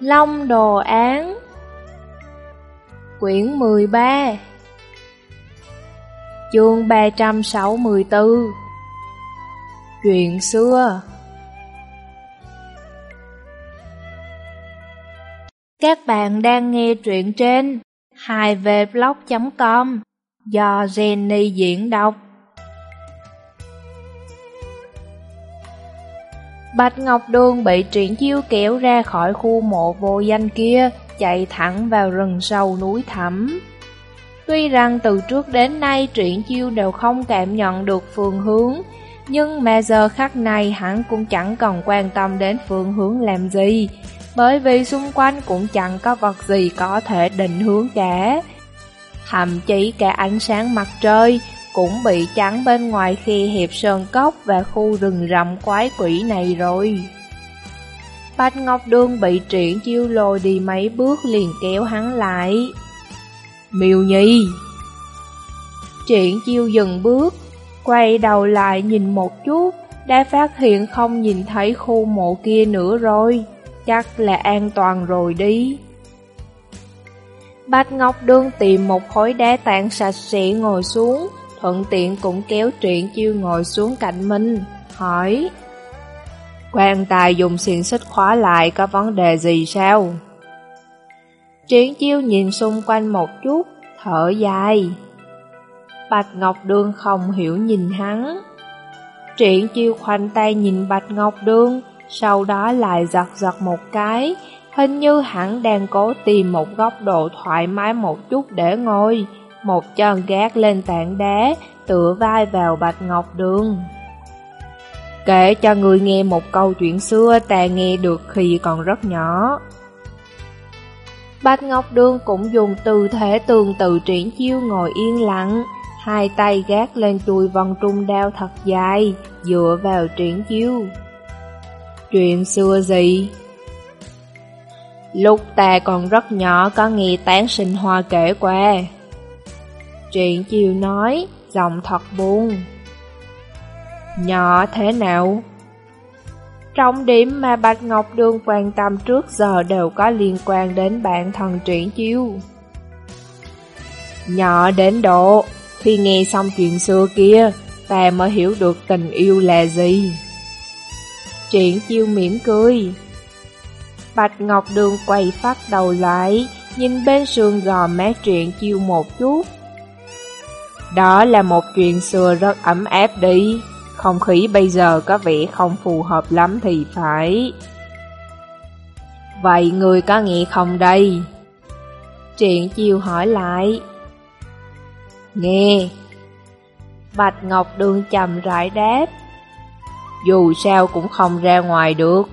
Long Đồ Án. Quyển 13 Chương 364 Chuyện xưa. Các bạn đang nghe truyện trên 2vblog.com do Jenny diễn đọc. Bạch Ngọc Đường bị triển chiêu kéo ra khỏi khu mộ vô danh kia, chạy thẳng vào rừng sâu núi thẳm. Tuy rằng từ trước đến nay triển chiêu đều không cảm nhận được phương hướng, nhưng mà giờ khắc này hắn cũng chẳng cần quan tâm đến phương hướng làm gì, bởi vì xung quanh cũng chẳng có vật gì có thể định hướng cả. Thậm chí cả ánh sáng mặt trời cũng bị chắn bên ngoài khi hiệp sơn cốc và khu rừng rậm quái quỷ này rồi. Bạch Ngọc Đường bị triển chiêu lôi đi mấy bước liền kéo hắn lại. Miêu Nhi Triển chiêu dừng bước, quay đầu lại nhìn một chút, đã phát hiện không nhìn thấy khu mộ kia nữa rồi, chắc là an toàn rồi đi. Bạch Ngọc Đường tìm một khối đá tảng sạch sẽ ngồi xuống, thuận tiện cũng kéo truyện chiêu ngồi xuống cạnh mình, hỏi quan tài dùng xiềng xích khóa lại có vấn đề gì sao? Triển chiêu nhìn xung quanh một chút, thở dài. Bạch Ngọc Đương không hiểu nhìn hắn. Triển chiêu khoanh tay nhìn Bạch Ngọc Đương, sau đó lại giật giật một cái, hình như hắn đang cố tìm một góc độ thoải mái một chút để ngồi, một chân gác lên tảng đá, tựa vai vào Bạch Ngọc Đường. Kể cho người nghe một câu chuyện xưa ta nghe được khi còn rất nhỏ. Bạch Ngọc Đường cũng dùng tư thế tương tự triển chiêu ngồi yên lặng, hai tay gác lên chuôi vòng trung đao thật dài, dựa vào triển chiêu. Chuyện xưa gì? Lúc ta còn rất nhỏ có nghe tán sinh hoa kể qua. Truyện chiêu nói, giọng thật buồn. Nhỏ thế nào? Trọng điểm mà Bạch Ngọc Đường quan tâm trước giờ đều có liên quan đến bạn thần Truyện chiêu. Nhỏ đến độ, khi nghe xong chuyện xưa kia, ta mới hiểu được tình yêu là gì. Truyện chiêu mỉm cười. Bạch Ngọc Đường quay phát đầu lại, nhìn bên sườn gò má Truyện chiêu một chút. Đó là một chuyện xưa rất ấm áp đi, không khí bây giờ có vẻ không phù hợp lắm thì phải. Vậy người có nghe không đây? Triển chiêu hỏi lại. Nghe. Bạch Ngọc Đường chầm rãi đáp. Dù sao cũng không ra ngoài được.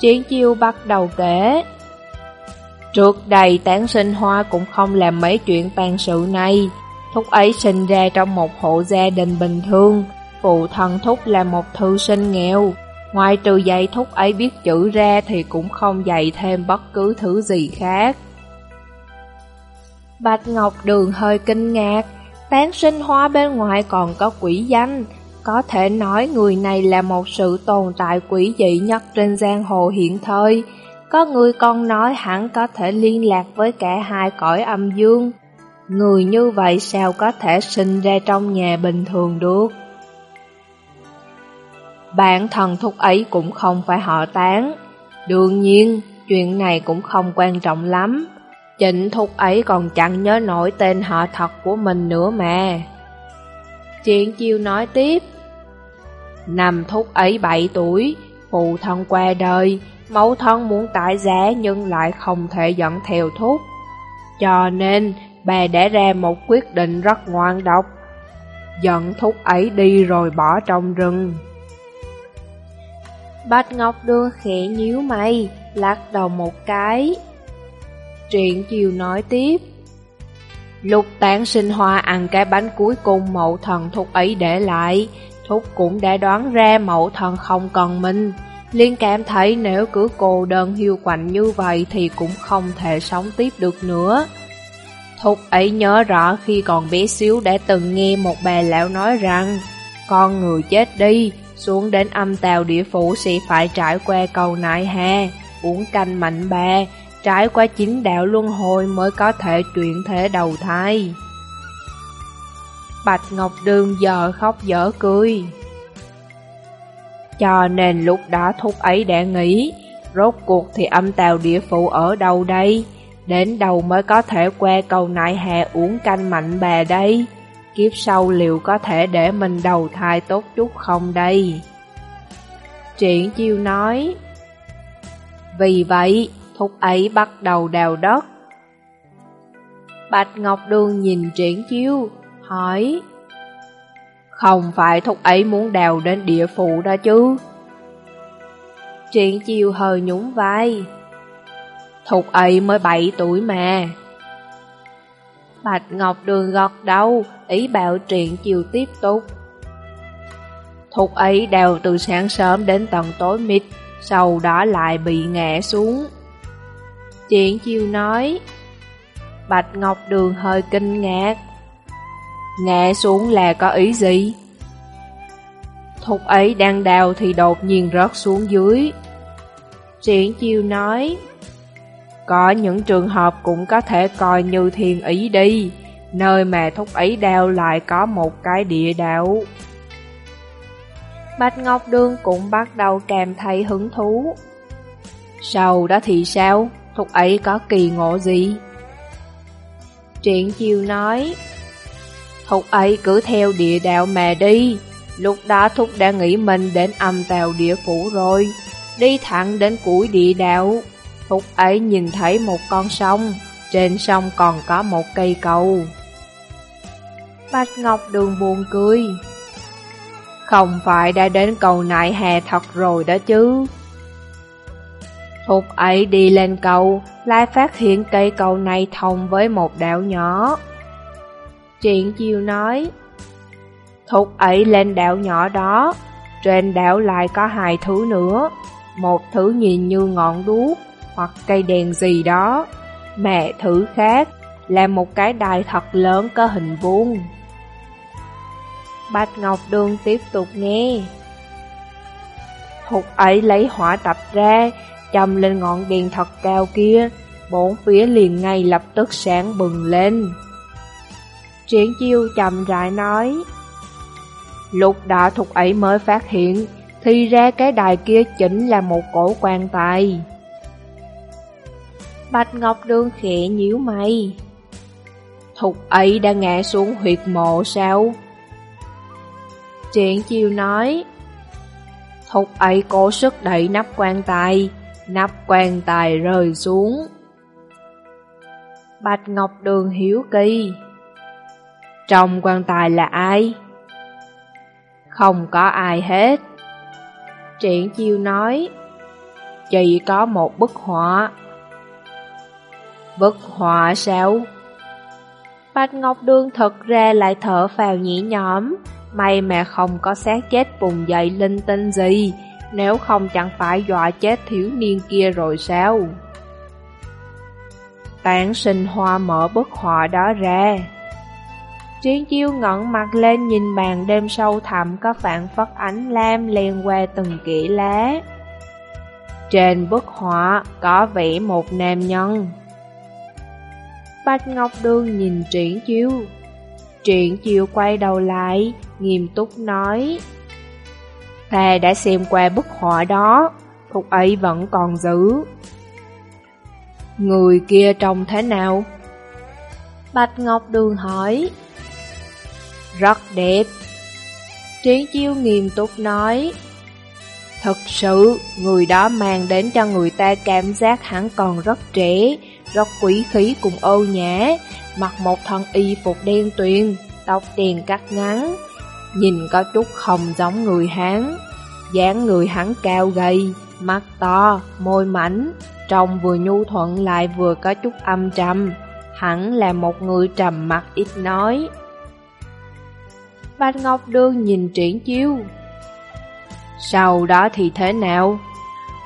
Triển chiêu bắt đầu kể. Trước đây, tán sinh hoa cũng không làm mấy chuyện tàn sự này. Thúc ấy sinh ra trong một hộ gia đình bình thường. Phụ thân Thúc là một thư sinh nghèo. Ngoài trừ dạy Thúc ấy biết chữ ra thì cũng không dạy thêm bất cứ thứ gì khác. Bạch Ngọc Đường hơi kinh ngạc. Tán sinh hoa bên ngoài còn có quỷ danh. Có thể nói người này là một sự tồn tại quỷ dị nhất trên giang hồ hiện thời. Có người con nói hẳn có thể liên lạc với cả hai cõi âm dương. Người như vậy sao có thể sinh ra trong nhà bình thường được? bạn thần thúc ấy cũng không phải họ tán. Đương nhiên, chuyện này cũng không quan trọng lắm. Trịnh thúc ấy còn chẳng nhớ nổi tên họ thật của mình nữa mà. Chuyện chiêu nói tiếp. Năm thúc ấy 7 tuổi, phụ thân qua đời, mẫu thân muốn tải giá nhưng lại không thể dẫn theo thúc. Cho nên, bà đã ra một quyết định rất ngoan độc. Dẫn thúc ấy đi rồi bỏ trong rừng. Bạch Ngọc Đưa khẽ nhíu mày, lắc đầu một cái. Truyện chiều nói tiếp. Lục tán sinh hoa ăn cái bánh cuối cùng mậu thần thúc ấy để lại, thúc cũng đã đoán ra mậu thần không cần mình. Liên cảm thấy nếu cứ cô đơn hiu quạnh như vậy thì cũng không thể sống tiếp được nữa. thục ấy nhớ rõ khi còn bé xíu đã từng nghe một bà lão nói rằng Con người chết đi, xuống đến âm tàu địa phủ sẽ phải trải qua cầu nại hà, uống canh mạnh bà, trải qua chính đạo luân hồi mới có thể chuyển thế đầu thai. Bạch Ngọc Đường giờ khóc dở cười. Cho nên lúc đó thúc ấy đã nghĩ, rốt cuộc thì âm tàu địa phụ ở đâu đây? Đến đâu mới có thể qua cầu nại hè uống canh mạnh bà đây? Kiếp sau liệu có thể để mình đầu thai tốt chút không đây? Triển chiêu nói Vì vậy, thúc ấy bắt đầu đào đất Bạch Ngọc Đường nhìn triển chiêu, hỏi không phải thúc ấy muốn đào đến địa phủ đó chứ Triển chiêu hơi nhún vai Thục ấy mới 7 tuổi mà. Bạch Ngọc Đường gọt đầu, ý bảo chuyện chiều tiếp tục. Thục ấy đào từ sáng sớm đến tận tối mịt, sau đó lại bị ngã xuống. Chuyện chiều nói, Bạch Ngọc Đường hơi kinh ngạc. Ngã xuống là có ý gì? Thục ấy đang đào thì đột nhiên rớt xuống dưới. Triển chiêu nói, có những trường hợp cũng có thể coi như thiên ý đi, nơi mà thúc ấy đào lại có một cái địa đạo. Bạch Ngọc đương cũng bắt đầu kèm thấy hứng thú. Sau đó thì sao? Thúc ấy có kỳ ngộ gì? Triển chiêu nói, Thúc ấy cứ theo địa đạo mà đi, lúc đó Thúc đã nghĩ mình đến âm tàu địa phủ rồi, đi thẳng đến cuối địa đạo. thúc ấy nhìn thấy một con sông, trên sông còn có một cây cầu. Bạch Ngọc Đường buồn cười. Không phải đã đến cầu nại hè thật rồi đó chứ. thúc ấy đi lên cầu, lại phát hiện cây cầu này thông với một đảo nhỏ. Chuyện chiều nói, Thúc ấy lên đảo nhỏ đó, trên đảo lại có hai thứ nữa. Một thứ nhìn như ngọn đuốc, hoặc cây đèn gì đó. Mẹ thứ khác là một cái đài thật lớn có hình vuông. Bạch Ngọc Đường tiếp tục nghe. Thục ấy lấy hỏa tập ra, châm lên ngọn đèn thật cao kia, bốn phía liền ngay lập tức sáng bừng lên. Triển chiêu chậm rãi nói, Lúc đó thục ấy mới phát hiện, thì ra cái đài kia chính là một cổ quan tài. Bạch Ngọc Đường khẽ nhíu mày. Thục ấy đã ngã xuống huyệt mộ sao? Triển chiêu nói, Thục ấy cố sức đẩy nắp quan tài, nắp quan tài rơi xuống. Bạch Ngọc Đường hiếu kỳ. Trong quan tài là ai? Không có ai hết. Triển chiêu nói, chỉ có một bức họa. Bức họa sao? Bạch Ngọc Đường thật ra lại thở phào nhĩ nhõm, may mà không có xác chết vùng dậy linh tinh gì, nếu không chẳng phải dọa chết thiếu niên kia rồi sao? Tán sinh hoa mở bức họa đó ra triển chiêu ngẩn mặt lên nhìn bàn đêm sâu thẳm có phản phất ánh lam len qua từng kỹ lá. Trên bức họa có vẽ một nam nhân. Bạch Ngọc Đường nhìn Triển Chiêu. Triển Chiêu quay đầu lại, nghiêm túc nói. Ta đã xem qua bức họa đó, thuộc ấy vẫn còn giữ. Người kia trông thế nào? Bạch Ngọc Đường hỏi. Rất đẹp. Triển Chiêu nghiêm túc nói. Thật sự, người đó mang đến cho người ta cảm giác hắn còn rất trẻ, rất quý khí cùng âu nhã, mặc một thân y phục đen tuyền, tóc tiền cắt ngắn, nhìn có chút không giống người Hán. dáng người hắn cao gầy, mắt to, môi mảnh, trông vừa nhu thuận lại vừa có chút âm trầm, hẳn là một người trầm mặt ít nói. Bạch Ngọc Đường nhìn triển chiêu. Sau đó thì thế nào?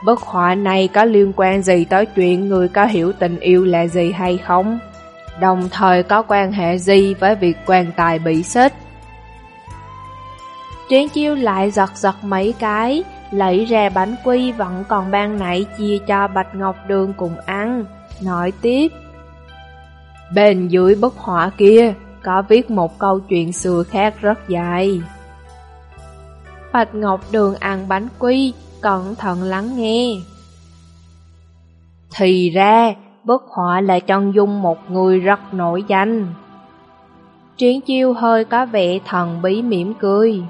Bức họa này có liên quan gì tới chuyện người có hiểu tình yêu là gì hay không? Đồng thời có quan hệ gì với việc quan tài bị xích? Triển chiêu lại giật giật mấy cái, lấy ra bánh quy vẫn còn ban nãy chia cho Bạch Ngọc Đường cùng ăn, nói tiếp. Bên dưới bức họa kia có viết một câu chuyện xưa khác rất dài. Bạch Ngọc Đường ăn bánh quy, cẩn thận lắng nghe. Thì ra, bức họa là chân dung một người rất nổi danh. Triển chiêu hơi có vẻ thần bí mỉm cười.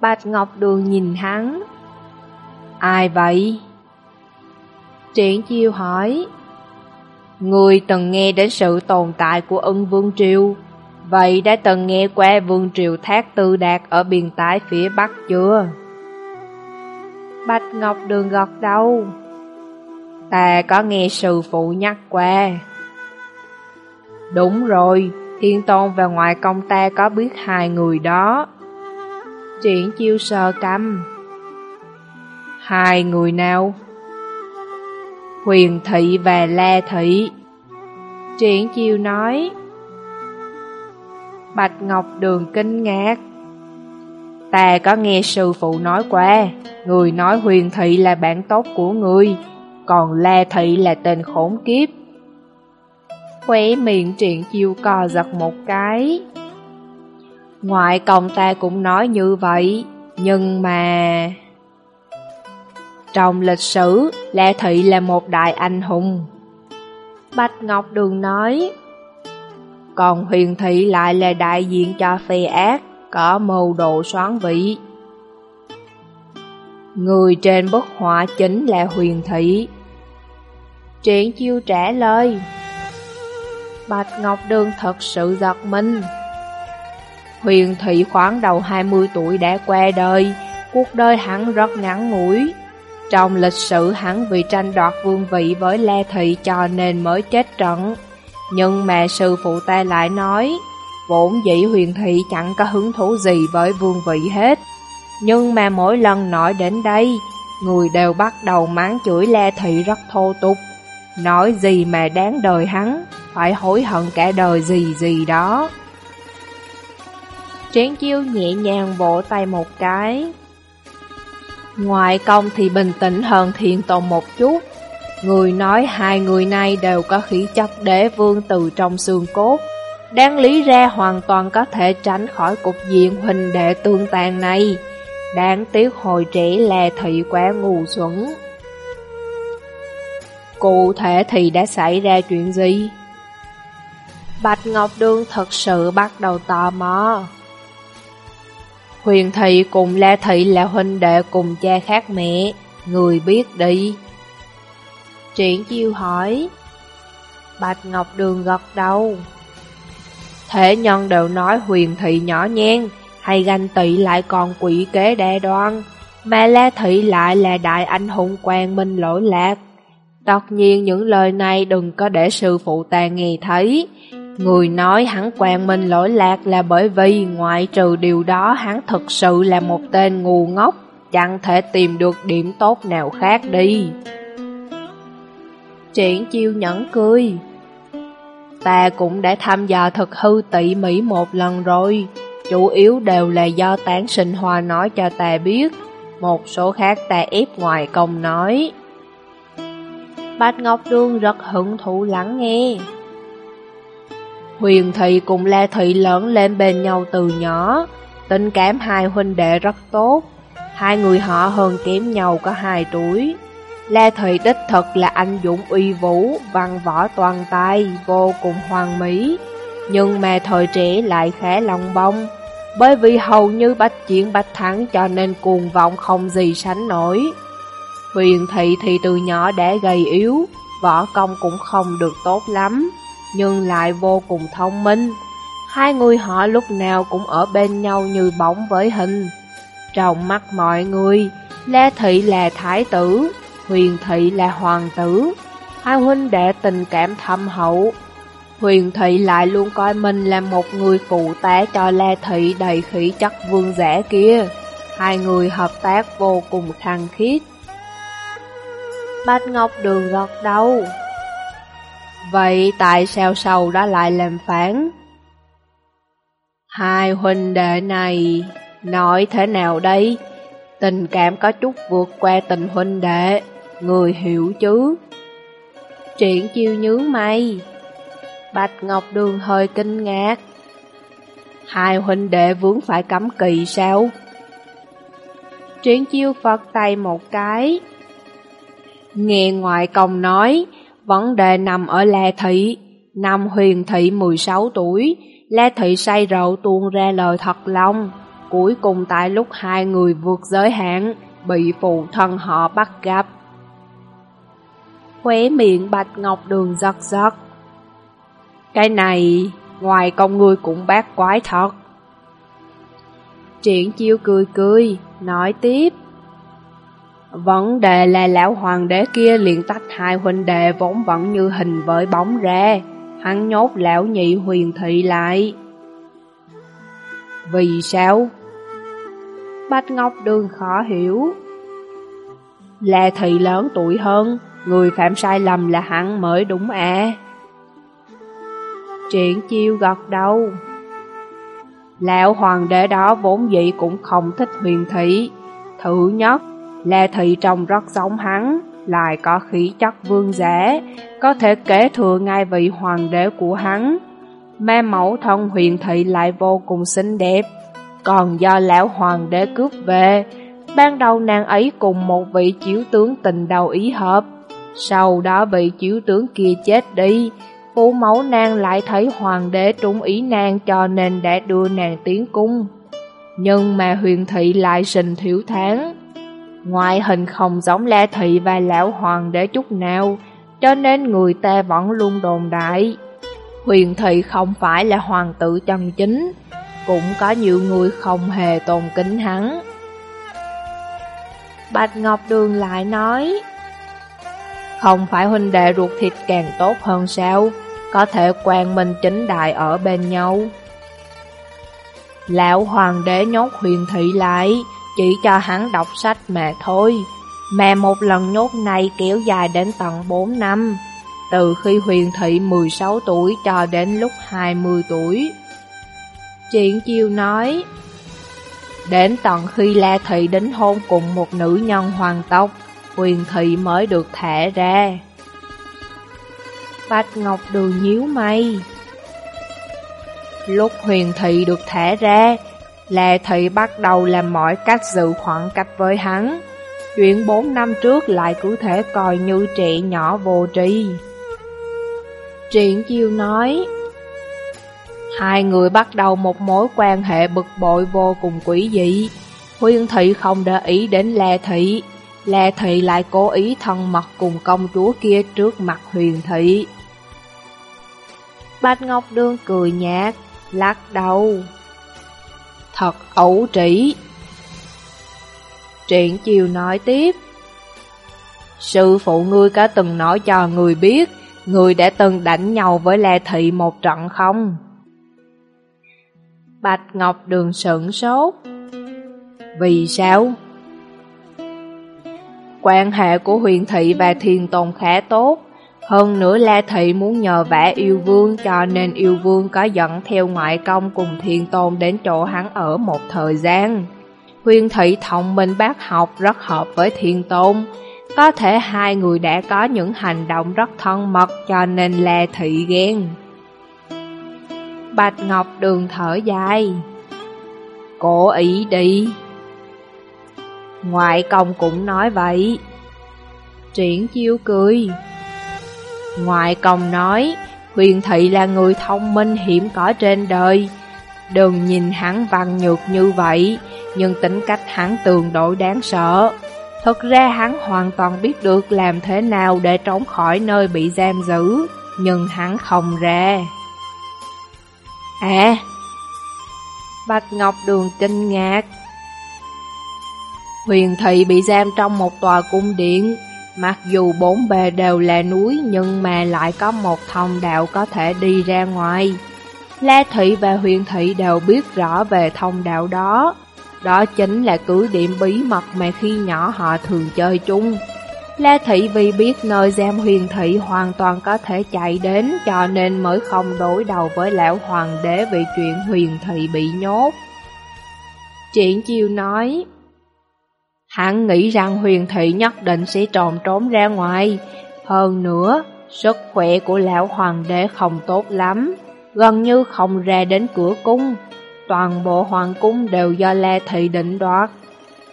Bạch Ngọc Đường nhìn hắn. Ai vậy? Triển chiêu hỏi. Người từng nghe đến sự tồn tại của ưng vương triều, vậy đã từng nghe qua vương triều Thác Tư Đạt ở biên tái phía Bắc chưa? Bạch Ngọc Đường gọt đầu. Ta có nghe sư phụ nhắc qua. Đúng rồi, Thiên Tôn và ngoại công ta có biết hai người đó. Triển chiêu sờ căm. Hai người nào? Huyền Thị và La Thị. Triển chiêu nói. Bạch Ngọc Đường kinh ngạc. Ta có nghe sư phụ nói qua, người nói Huyền Thị là bạn tốt của người, còn La Thị là tên khốn kiếp. Khóe miệng triển chiêu co giật một cái. Ngoại công ta cũng nói như vậy, nhưng mà... Trong lịch sử, Lê Thị là một đại anh hùng. Bạch Ngọc Đường nói, còn Huyền Thị lại là đại diện cho phi ác, có mưu đồ xoán vị. Người trên bức họa chính là Huyền Thị. Triển chiêu trả lời. Bạch Ngọc Đường thật sự giật mình. Huyền Thị khoảng đầu 20 tuổi đã qua đời, cuộc đời hắn rất ngắn ngủi. Trong lịch sử hắn vì tranh đoạt vương vị với Le Thị cho nên mới chết trận. Nhưng mà sư phụ ta lại nói, vốn dĩ huyền thị chẳng có hứng thú gì với vương vị hết. Nhưng mà mỗi lần nói đến đây, người đều bắt đầu mắng chửi Le Thị rất thô tục. Nói gì mà đáng đời hắn, phải hối hận cả đời gì gì đó. Triển chiêu nhẹ nhàng vỗ tay một cái ngoại công thì bình tĩnh hơn thiện tồn một chút. Người nói hai người này đều có khí chất đế vương từ trong xương cốt. Đáng lý ra hoàn toàn có thể tránh khỏi cục diện huynh đệ tương tàn này. Đáng tiếc hồi trẻ là thị quá ngu xuẩn. Cụ thể thì đã xảy ra chuyện gì? Bạch Ngọc Đương thật sự bắt đầu tò mò. Huyền Thị cùng La Thị là huynh đệ cùng cha khác mẹ, người biết đi. Triển chiêu hỏi. Bạch Ngọc Đường gật đầu. Thế nhân đều nói huyền thị nhỏ nhen, hay ganh tị lại còn quỷ kế đe đoan, mà La Thị lại là đại anh hùng quang minh lỗi lạc. Tất nhiên những lời này đừng có để sư phụ ta nghe thấy. Người nói hắn quang minh lỗi lạc là bởi vì ngoại trừ điều đó hắn thực sự là một tên ngu ngốc, chẳng thể tìm được điểm tốt nào khác đi. Triển chiêu nhẫn cười. Ta cũng đã tham gia thực hư tỉ mỉ một lần rồi, chủ yếu đều là do tán sinh hoa nói cho ta biết, một số khác ta ép ngoài công nói. Bạch Ngọc Đương rất hứng thú lắng nghe. Huyền Thị cùng La Thị lớn lên bên nhau từ nhỏ, tình cảm hai huynh đệ rất tốt, hai người họ hơn kém nhau có hai tuổi. La Thị đích thật là anh dũng uy vũ, văn võ toàn tài, vô cùng hoàng mỹ. Nhưng mà thời trẻ lại khá lòng bông, bởi vì hầu như bách chiến bách thắng cho nên cuồng vọng không gì sánh nổi. Huyền Thị thì từ nhỏ đã gầy yếu, võ công cũng không được tốt lắm, nhưng lại vô cùng thông minh. Hai người họ lúc nào cũng ở bên nhau như bóng với hình. Trong mắt mọi người, Lê Thị là thái tử, Huyền Thị là hoàng tử, hai huynh đệ tình cảm thâm hậu. Huyền Thị lại luôn coi mình là một người phụ tá cho Lê Thị đầy khí chất vương giả kia. Hai người hợp tác vô cùng khăng khít. Bạch Ngọc Đường gật đầu. Vậy tại sao sầu đã lại làm phản? Hai huynh đệ này, nói thế nào đây? Tình cảm có chút vượt qua tình huynh đệ, người hiểu chứ. Triển chiêu nhớ mày. Bạch Ngọc Đường hơi kinh ngạc. Hai huynh đệ vướng phải cấm kỳ sao? Triển chiêu phật tay một cái. Nghe ngoại công nói, vấn đề nằm ở La Thị. Năm huyền thị 16 tuổi, La Thị say rượu tuôn ra lời thật lòng. Cuối cùng tại lúc hai người vượt giới hạn, bị phụ thân họ bắt gặp. Khóe miệng Bạch Ngọc Đường giật giật. Cái này, ngoài công ngươi cũng bác quái thật. Triển chiêu cười cười, nói tiếp. Vấn đề là lão hoàng đế kia liền tách hai huynh đệ vốn vẫn như hình với bóng ra, hắn nhốt lão nhị huyền thị lại. Vì sao? Bạch Ngọc Đường khó hiểu. Là thị lớn tuổi hơn, người phạm sai lầm là hắn mới đúng à. Triển chiêu gật đầu. Lão hoàng đế đó vốn dĩ cũng không thích huyền thị. Thứ nhất, là thị trông rất giống hắn, lại có khí chất vương giả, có thể kế thừa ngai vị hoàng đế của hắn. Mẹ mẫu thân huyền thị lại vô cùng xinh đẹp, còn do lão hoàng đế cướp về, ban đầu nàng ấy cùng một vị chiếu tướng tình đầu ý hợp. Sau đó vị chiếu tướng kia chết đi, phụ mẫu nàng lại thấy hoàng đế trúng ý nàng cho nên đã đưa nàng tiến cung. Nhưng mà huyền thị lại sinh thiếu tháng. Ngoại hình không giống La Thị và lão hoàng đế chút nào, cho nên người ta vẫn luôn đồn đại. Huyền Thị không phải là hoàng tử chân chính, cũng có nhiều người không hề tôn kính hắn. Bạch Ngọc Đường lại nói, không phải huynh đệ ruột thịt càng tốt hơn sao, có thể quan minh chính đại ở bên nhau. Lão hoàng đế nhốt huyền thị lại, chỉ cho hắn đọc sách mà thôi. Mà một lần nhốt này kéo dài đến tận 4 năm, từ khi huyền thị 16 tuổi cho đến lúc 20 tuổi. Triển chiêu nói, Đến tận khi La Thị đính hôn cùng một nữ nhân hoàng tộc, huyền thị mới được thả ra. Bạch Ngọc Đường nhíu mây. Lúc huyền thị được thả ra, Lệ Thị bắt đầu làm mọi cách giữ khoảng cách với hắn. Chuyện 4 năm trước lại cứ thể coi như trị nhỏ vô tri. Triển chiêu nói, Hai người bắt đầu một mối quan hệ bực bội vô cùng quỷ dị. Huyền thị không để ý đến Lê Thị, Lê Thị lại cố ý thân mật cùng công chúa kia trước mặt huyền thị. Bạch Ngọc Đương cười nhạt, lắc đầu. Thật ẩu trĩ. Triển chiều nói tiếp. Sư phụ ngươi có từng nói cho người biết, người đã từng đánh nhau với La Thị một trận không? Bạch Ngọc Đường sửng sốt. Vì sao? Quan hệ của huyền thị và thiền tồn khá tốt. Hơn nữa La Thị muốn nhờ vả yêu vương cho nên yêu vương có dẫn theo ngoại công cùng thiền tôn đến chỗ hắn ở một thời gian. Huyền Thị thông minh bác học, rất hợp với thiền tôn. Có thể hai người đã có những hành động rất thân mật cho nên La Thị ghen. Bạch Ngọc Đường thở dài. Cố ý đi. Ngoại công cũng nói vậy. Triển chiêu cười. Ngoại công nói, huyền thị là người thông minh hiểm có trên đời. Đừng nhìn hắn văn nhược như vậy, nhưng tính cách hắn tường đổi đáng sợ. Thực ra hắn hoàn toàn biết được làm thế nào để trốn khỏi nơi bị giam giữ, nhưng hắn không ra. À! Bạch Ngọc Đường kinh ngạc. Huyền thị bị giam trong một tòa cung điện, mặc dù bốn bề đều là núi nhưng mà lại có một thông đạo có thể đi ra ngoài. La Thị và Huyền Thị đều biết rõ về thông đạo đó. Đó chính là cứ điểm bí mật mà khi nhỏ họ thường chơi chung. La Thị vì biết nơi giam huyền thị hoàn toàn có thể chạy đến cho nên mới không đối đầu với lão hoàng đế vì chuyện huyền thị bị nhốt. Triển chiêu nói, Hắn nghĩ rằng huyền thị nhất định sẽ tròn trốn ra ngoài. Hơn nữa, sức khỏe của lão hoàng đế không tốt lắm, gần như không ra đến cửa cung. Toàn bộ hoàng cung đều do La Thị định đoạt.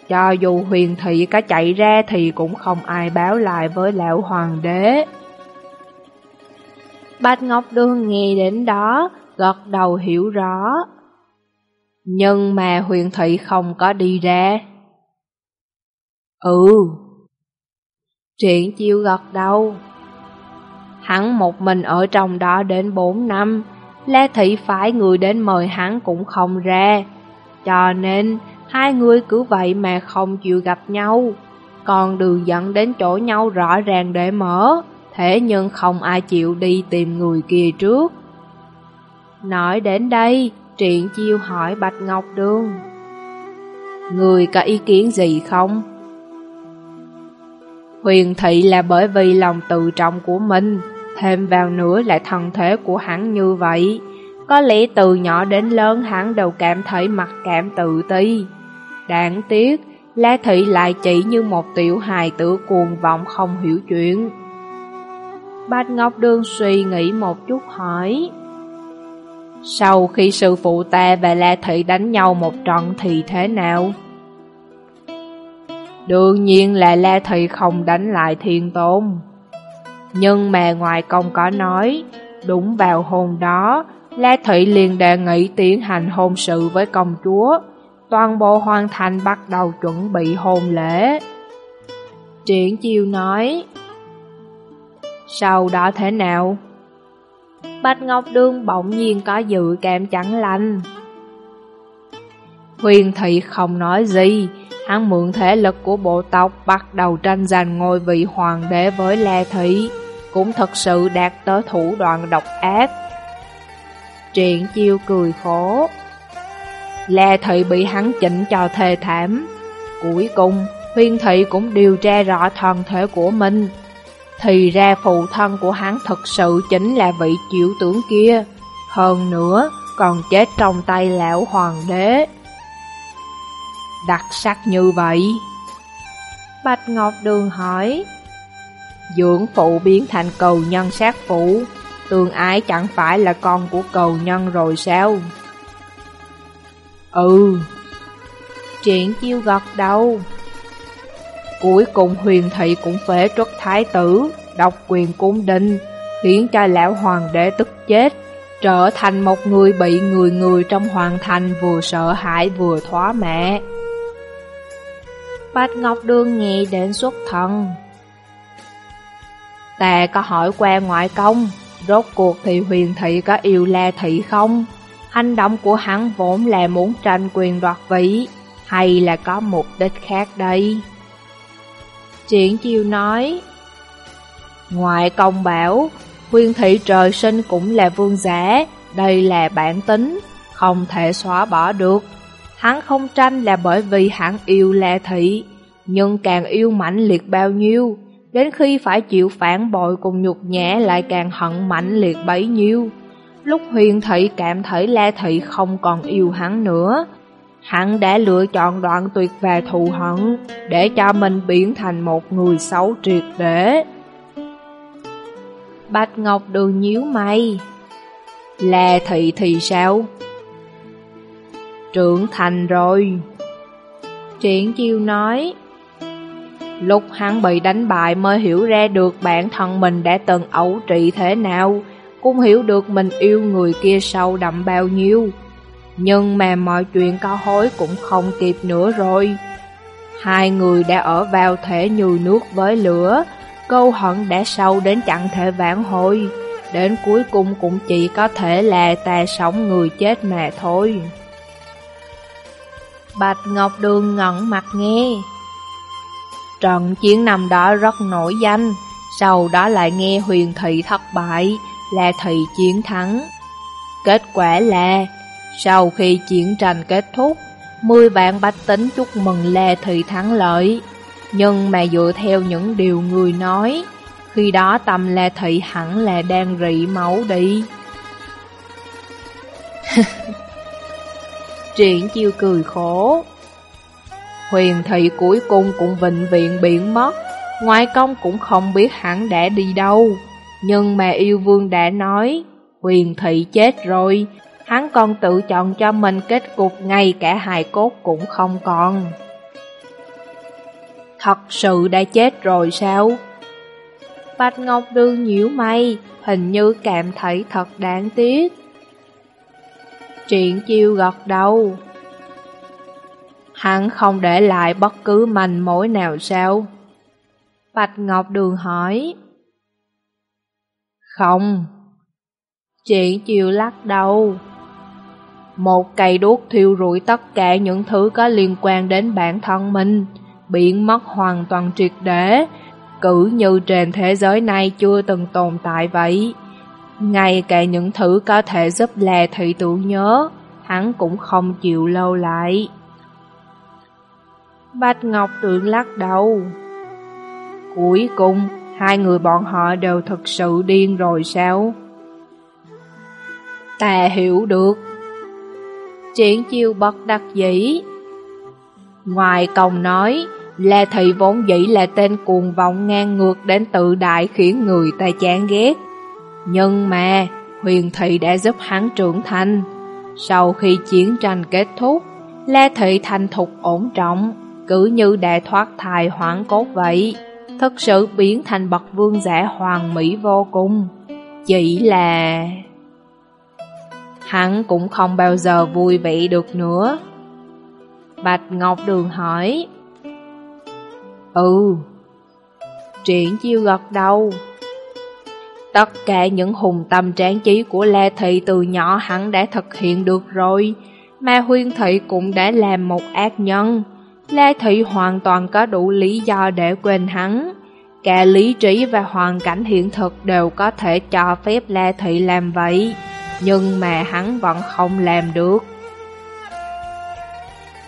Cho dù huyền thị có chạy ra thì cũng không ai báo lại với lão hoàng đế. Bạch Ngọc đương nghe đến đó, gật đầu hiểu rõ. Nhưng mà huyền thị không có đi ra. Ừ. Triển chiêu gật đầu. Hắn một mình ở trong đó đến 4 năm, Lê Thị phải người đến mời hắn cũng không ra. Cho nên, hai người cứ vậy mà không chịu gặp nhau. Còn đường dẫn đến chỗ nhau rõ ràng để mở, thế nhưng không ai chịu đi tìm người kia trước. Nói đến đây, Triện Chiêu hỏi Bạch Ngọc Đường. Người có ý kiến gì không? Huyền thị là bởi vì lòng tự trọng của mình, thêm vào nữa lại thân thế của hắn như vậy. Có lẽ từ nhỏ đến lớn hắn đều cảm thấy mặc cảm tự ti. Đáng tiếc, La Thị lại chỉ như một tiểu hài tử cuồng vọng không hiểu chuyện. Bạch Ngọc đương suy nghĩ một chút hỏi. Sau khi sư phụ ta và La Thị đánh nhau một trận thì thế nào? Đương nhiên là La Thị không đánh lại thiên tôn. Nhưng mà ngoài công có nói, đúng vào hôm đó, La Thị liền đề nghị tiến hành hôn sự với công chúa. Toàn bộ hoàn thành bắt đầu chuẩn bị hôn lễ. Triển chiêu nói, Sau đó thế nào? Bạch Ngọc Đương bỗng nhiên có dự cảm chẳng lành. Huyền thị không nói gì, hắn mượn thể lực của bộ tộc bắt đầu tranh giành ngôi vị hoàng đế với La Thị, cũng thật sự đạt tới thủ đoạn độc ác. Triển chiêu cười khổ. La Thị bị hắn chỉnh cho thê thảm. Cuối cùng, Huyên Thị cũng điều tra rõ thân thể của mình. Thì ra phụ thân của hắn thật sự chính là vị triệu tướng kia. Hơn nữa, còn chết trong tay lão hoàng đế đặc sắc như vậy? Bạch Ngọc Đường hỏi. Dưỡng phụ biến thành cầu nhân sát phụ, tương ái chẳng phải là con của cầu nhân rồi sao? Ừ. Triển chiêu gật đầu. Cuối cùng huyền thị cũng phế truất thái tử, độc quyền cung đình, khiến cho lão hoàng đế tức chết, trở thành một người bị người người trong hoàng thành vừa sợ hãi vừa thoá mẹ. Bạch Ngọc Đường nghĩ đến xuất thần. Ta có hỏi qua ngoại công, rốt cuộc thì huyền thị có yêu la thị không? Hành động của hắn vốn là muốn tranh quyền đoạt vị, hay là có mục đích khác đây? Triển chiêu nói, Ngoại công bảo, huyền thị trời sinh cũng là vương giả, đây là bản tính, không thể xóa bỏ được. Hắn không tranh là bởi vì hắn yêu La Thị, nhưng càng yêu mạnh liệt bao nhiêu, đến khi phải chịu phản bội cùng nhục nhã lại càng hận mạnh liệt bấy nhiêu. Lúc huyền thị cảm thấy La Thị không còn yêu hắn nữa, hắn đã lựa chọn đoạn tuyệt và thù hận để cho mình biến thành một người xấu triệt để. Bạch Ngọc Đường nhíu mày. La Thị thì sao? Trưởng thành rồi. Triển chiêu nói, lúc hắn bị đánh bại mới hiểu ra được bản thân mình đã từng ẩu trị thế nào, cũng hiểu được mình yêu người kia sâu đậm bao nhiêu. Nhưng mà mọi chuyện có hối cũng không kịp nữa rồi. Hai người đã ở vào thể nhùi nước với lửa, câu hận đã sâu đến chẳng thể vãn hồi, đến cuối cùng cũng chỉ có thể là ta sống người chết mà thôi. Bạch Ngọc Đường ngẩn mặt nghe. Trận chiến năm đó rất nổi danh, sau đó lại nghe huyền thị thất bại, là thị chiến thắng. Kết quả là, sau khi chiến tranh kết thúc, 10 vạn bách tính chúc mừng Lê Thị thắng lợi. Nhưng mà dựa theo những điều người nói, khi đó tâm Lê Thị hẳn là đang rị máu đi. Triển chiêu cười khổ. Huyền thị cuối cùng cũng vịnh viện biển mất, ngoại công cũng không biết hẳn đã đi đâu. Nhưng mà yêu vương đã nói, huyền thị chết rồi, hắn còn tự chọn cho mình kết cục ngay cả hài cốt cũng không còn. Thật sự đã chết rồi sao? Bạch Ngọc Đương nhíu mày, hình như cảm thấy thật đáng tiếc. Triển chiêu gật đầu. Hắn không để lại bất cứ manh mối nào sao? Bạch Ngọc Đường hỏi. Không. Triển chiêu lắc đầu. Một cây đuốc thiêu rụi tất cả những thứ có liên quan đến bản thân mình, biến mất hoàn toàn triệt để, cử như trên thế giới này chưa từng tồn tại vậy. Ngay cả những thứ có thể giúp Lê thị tưởng nhớ, hắn cũng không chịu lâu lại. Bạch Ngọc tưởng lắc đầu. Cuối cùng, hai người bọn họ đều thực sự điên rồi sao? Ta hiểu được. Triển chiêu bất đặc dĩ. Ngoài công nói, Lê Thị vốn dĩ là tên cuồng vọng ngang ngược đến tự đại khiến người ta chán ghét. Nhưng mà, Huyền Thị đã giúp hắn trưởng thành. Sau khi chiến tranh kết thúc, La Thị thành thục ổn trọng, cứ như đã thoát thai hoảng cốt vậy. Thật sự biến thành bậc vương giả hoàng mỹ vô cùng. Chỉ là... Hắn cũng không bao giờ vui vẻ được nữa. Bạch Ngọc Đường hỏi, Ừ. Triển chiêu gật đầu. Tất cả những hùng tâm tráng trí của La Thị từ nhỏ hắn đã thực hiện được rồi, mà Huyên Thị cũng đã làm một ác nhân. La Thị hoàn toàn có đủ lý do để quên hắn. Cả lý trí và hoàn cảnh hiện thực đều có thể cho phép La Thị làm vậy, nhưng mà hắn vẫn không làm được.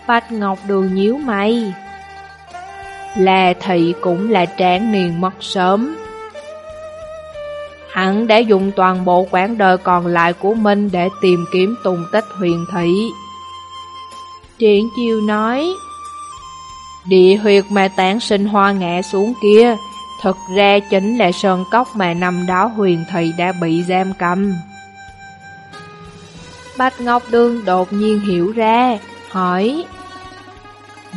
Bạch Ngọc Đường nhíu mày. La thị cũng là tráng niên mất sớm. Hắn đã dùng toàn bộ quãng đời còn lại của mình để tìm kiếm tùng tích huyền thị. Triển chiêu nói, Địa huyệt mà tán sinh hoa ngã xuống kia, thực ra chính là sơn cốc mà năm đó huyền thị đã bị giam cầm. Bạch Ngọc Đương đột nhiên hiểu ra, hỏi,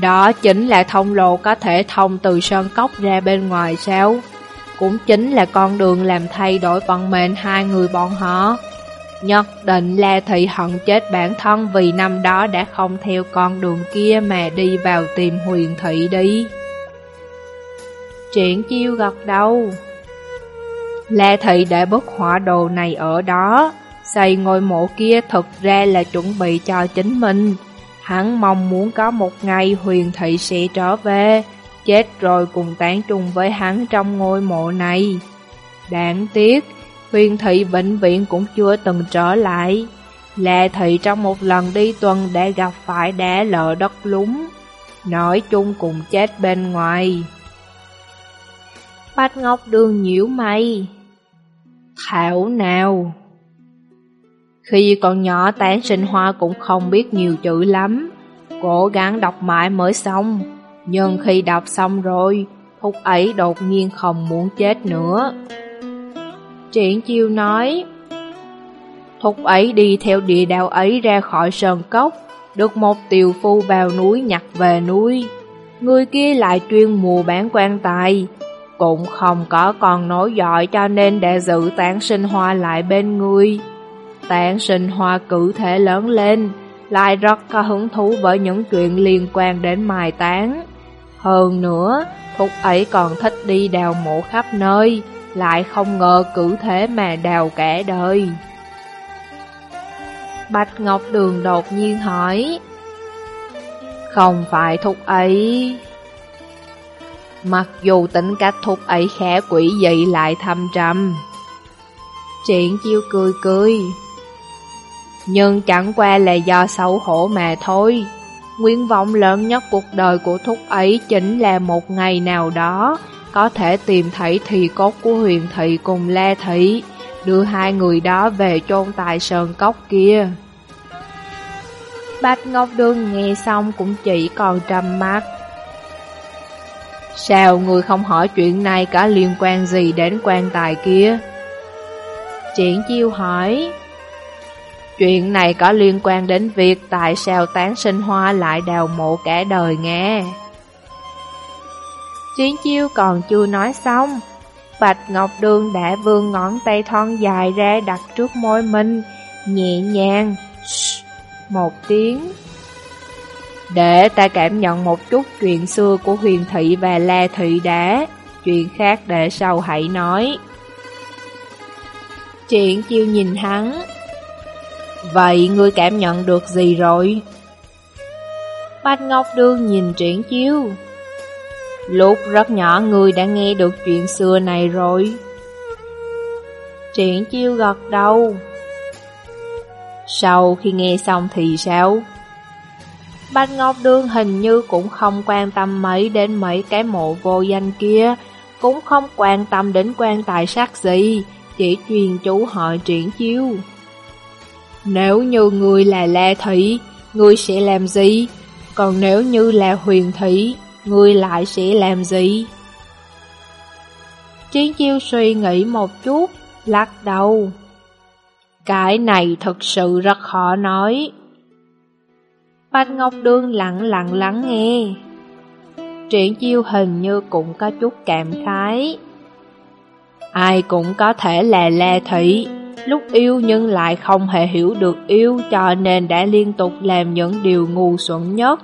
đó chính là thông lộ có thể thông từ sơn cốc ra bên ngoài sao? Cũng chính là con đường làm thay đổi vận mệnh hai người bọn họ. Nhất định là thị hận chết bản thân vì năm đó đã không theo con đường kia mà đi vào tìm huyền thị đi. Triển chiêu gật đầu. La thị để bức họa đồ này ở đó, xây ngôi mộ kia thực ra là chuẩn bị cho chính mình, Hắn mong muốn có một ngày huyền thị sẽ trở về, chết rồi cùng tán chung với hắn trong ngôi mộ này. Đáng tiếc, huyền thị vĩnh viễn cũng chưa từng trở lại. Lệ thị trong một lần đi tuần đã gặp phải đá lở đất lúng, nói chung cùng chết bên ngoài. Bạch Ngọc Đường nhiễu mày. Thảo nào! Khi còn nhỏ tán sinh hoa cũng không biết nhiều chữ lắm, cố gắng đọc mãi mới xong. Nhưng khi đọc xong rồi, Thúc ấy đột nhiên không muốn chết nữa. Triển chiêu nói, Thúc ấy đi theo địa đạo ấy ra khỏi sơn cốc, được một tiều phu vào núi nhặt về núi. Người kia lại chuyên mùa bán quan tài, cũng không có còn nối giỏi cho nên để giữ tán sinh hoa lại bên người. Tán sinh hoa cử thể lớn lên, lại rất có hứng thú với những chuyện liên quan đến mai táng. Hơn nữa, Phúc ấy còn thích đi đào mộ khắp nơi, lại không ngờ cử thế mà đào cả đời. Bạch Ngọc Đường đột nhiên hỏi, Không phải Thúc ấy... Mặc dù tính cách Thúc ấy khẽ quỷ dị lại thâm trầm. Triển chiêu cười cười, nhưng chẳng qua là do xấu hổ mà thôi. Nguyện vọng lớn nhất cuộc đời của Thúc ấy chính là một ngày nào đó có thể tìm thấy thị cốt của huyền thị cùng La Thị, đưa hai người đó về chôn tại sơn cốc kia. Bạch Ngọc Đường nghe xong cũng chỉ còn trầm mắt. Sao người không hỏi chuyện này có liên quan gì đến quan tài kia? Triển chiêu hỏi. Chuyện này có liên quan đến việc tại sao tán sinh hoa lại đào mộ cả đời nghe. chiến chiêu còn chưa nói xong. Bạch Ngọc Đường đã vươn ngón tay thon dài ra đặt trước môi mình, nhẹ nhàng, một tiếng. Để ta cảm nhận một chút chuyện xưa của huyền thị và la thị đã, chuyện khác để sau hãy nói. chuyện chiêu nhìn hắn. Vậy ngươi cảm nhận được gì rồi? Bạch Ngọc đương nhìn triển chiêu. Lúc rất nhỏ ngươi đã nghe được chuyện xưa này rồi. Triển chiêu gật đầu. Sau khi nghe xong thì sao? Bạch Ngọc đương hình như cũng không quan tâm mấy đến mấy cái mộ vô danh kia, cũng không quan tâm đến quan tài sắc gì, chỉ truyền chú hỏi triển chiêu. Nếu như người là La Thị, người sẽ làm gì? Còn nếu như là Huyền Thị, người lại sẽ làm gì? Chiến chiêu suy nghĩ một chút, lắc đầu. Cái này thật sự rất khó nói. Bạch Ngọc Đương lặng lặng lắng nghe. Triển chiêu hình như cũng có chút cảm khái. Ai cũng có thể là la thị, lúc yêu nhưng lại không hề hiểu được yêu cho nên đã liên tục làm những điều ngu xuẩn nhất.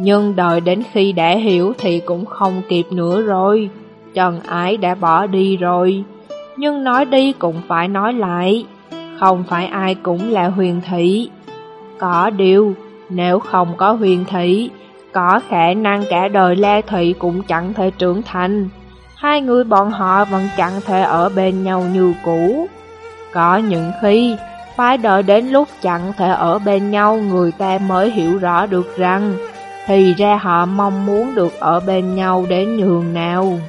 Nhưng đợi đến khi đã hiểu thì cũng không kịp nữa rồi, Trần ái đã bỏ đi rồi. Nhưng nói đi cũng phải nói lại, không phải ai cũng là huyền thị. Có điều, nếu không có huyền thị, có khả năng cả đời La Thị cũng chẳng thể trưởng thành. Hai người bọn họ vẫn chẳng thể ở bên nhau như cũ. Có những khi, phải đợi đến lúc chẳng thể ở bên nhau người ta mới hiểu rõ được rằng thì ra họ mong muốn được ở bên nhau đến nhường nào.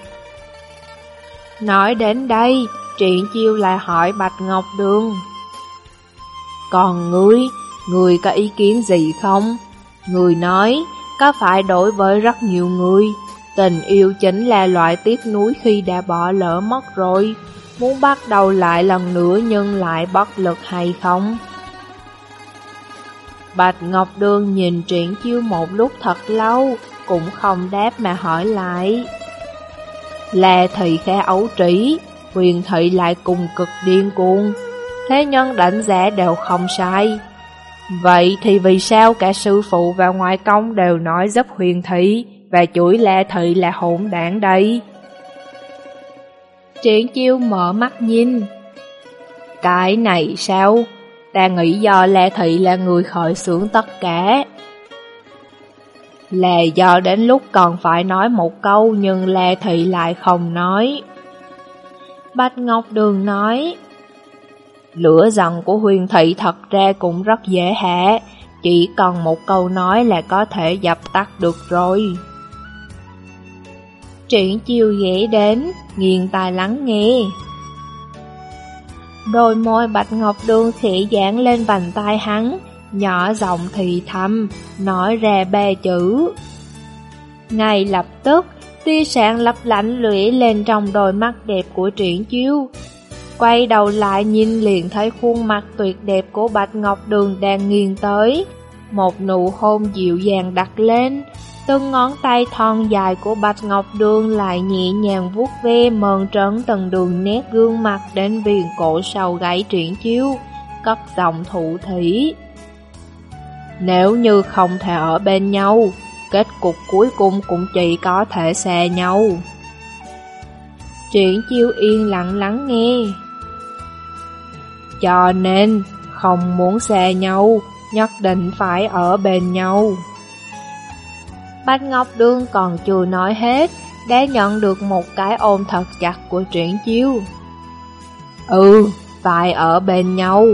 Nói đến đây, Triện Chiêu lại hỏi Bạch Ngọc Đường. Còn ngươi, ngươi có ý kiến gì không? Người nói, có phải đối với rất nhiều người, tình yêu chính là loại tiếc nuối khi đã bỏ lỡ mất rồi, muốn bắt đầu lại lần nữa nhưng lại bất lực hay không? Bạch Ngọc Đường nhìn triển chiêu một lúc thật lâu, cũng không đáp mà hỏi lại. Lè thị khẽ ấu trĩ, huyền thị lại cùng cực điên cuồng, thế nhân đánh giá đều không sai. Vậy thì vì sao cả sư phụ và ngoại công đều nói giúp huyền thị và chuỗi lè thị là hỗn đảng đây? Triển chiêu mở mắt nhìn. Cái này sao? Ta nghĩ do Lê Thị là người khởi xướng tất cả. Là do đến lúc còn phải nói một câu nhưng Lê Thị lại không nói. Bạch Ngọc Đường nói, Lửa giận của huyền thị thật ra cũng rất dễ hạ, chỉ cần một câu nói là có thể dập tắt được rồi. Triển chiều dễ đến, nghiền tai lắng nghe. Đôi môi bạch ngọc đường khẽ dán lên vành tay hắn, nhỏ giọng thì thầm, nói ra ba chữ. Ngay lập tức, tia sáng lấp lánh lưỡi lên trong đôi mắt đẹp của triển chiêu, Quay đầu lại nhìn liền thấy khuôn mặt tuyệt đẹp của Bạch Ngọc Đường đang nghiêng tới. Một nụ hôn dịu dàng đặt lên, từng ngón tay thon dài của Bạch Ngọc Đường lại nhẹ nhàng vuốt ve mờn trấn từng đường nét gương mặt đến viền cổ sau gáy triển chiếu, cất giọng thụ thủy. Nếu như không thể ở bên nhau, kết cục cuối cùng cũng chỉ có thể xa nhau. Triển chiêu yên lặng lắng nghe. Cho nên, không muốn xa nhau, nhất định phải ở bên nhau. Bạch Ngọc Đương còn chưa nói hết, đã nhận được một cái ôm thật chặt của triển chiêu. Ừ, phải ở bên nhau.